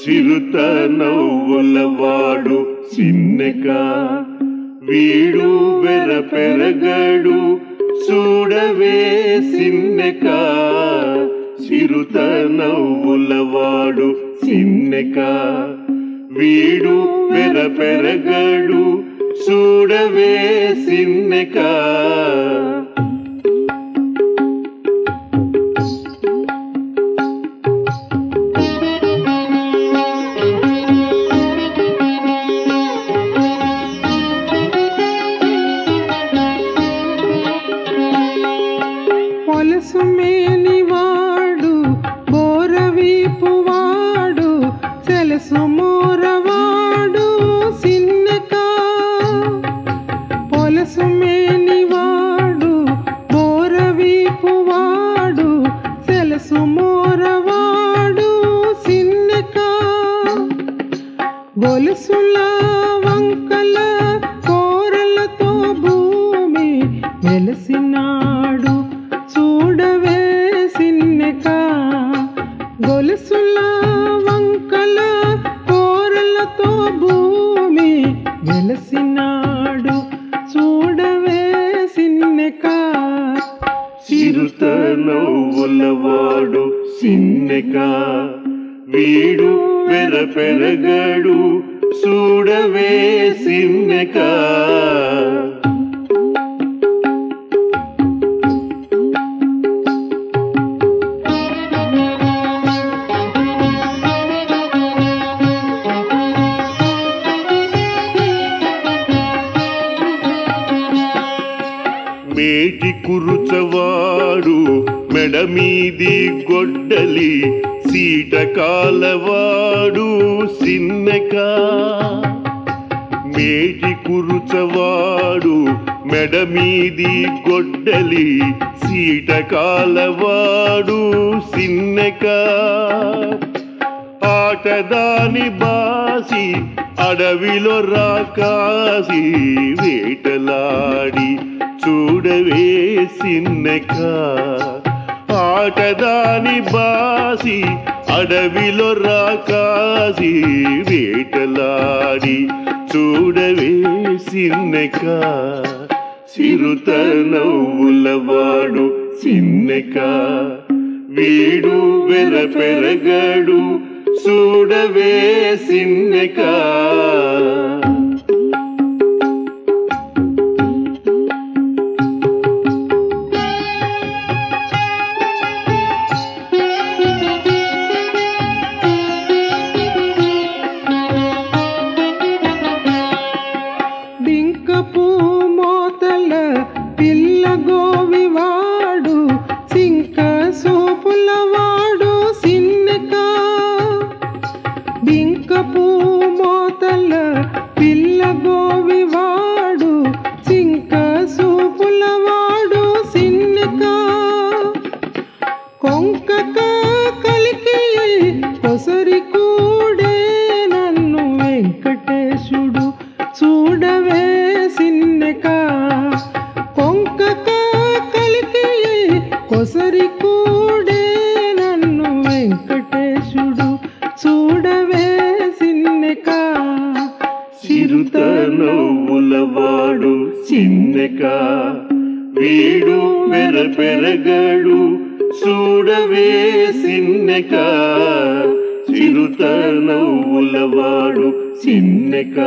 చిరుత నవ్వులవాడు చిన్నక వీడు వెర పెరగడు చూడవే సిన్నకా చిరుత నవ్వులవాడు చిన్నెక వీడు వెర పెరగడు చూడవే సిన్నెక to me. మేనివాడు బోరవీపు వాడు సెలసు మోరవాడు సిన్నక. గొలుసుల వంకల కోరలతో భూమి వెలసినాడు చూడవే ఉన్నవాడు సిన్నెక. వీడు పెర పెరగడు చూడవే సిన్నెక. మేటి కురుచవాడు మెడ మీది గొడ్డలి సీట కాలవాడు సిన్నక. మేటి కురుచవాడు మెడ మీది గొడ్డలి సీట కాలవాడు సిన్నెక. ఆటదాని బాసి అడవిలో రాకాసి వేటలాడి చూడవే సిన్నక. ఆటదాని బాసి అడవిలో రాకాసి వేటలాడి చూడవే సిన్నక. చిరుత నవ్వులవాడు చిన్నక వీడు వెల పెరగడు చూడవే సిన్నెక. మోతల పిల్ల గోవివాడు సింక సోపుల వాడు కొంకక కలికి కొసరి కూడే నన్ను వెంకటేశుడు చూడవే వాడు చిన్నక. వీడు వెర పెరగడు చూడవే చిన్నక చిరుత నవ్వులవాడు చిన్నక.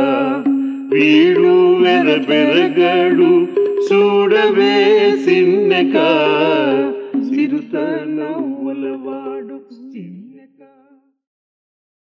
వీడు వెర పెరగడు చూడవే చిన్నక చిరుత నవ్వులవాడు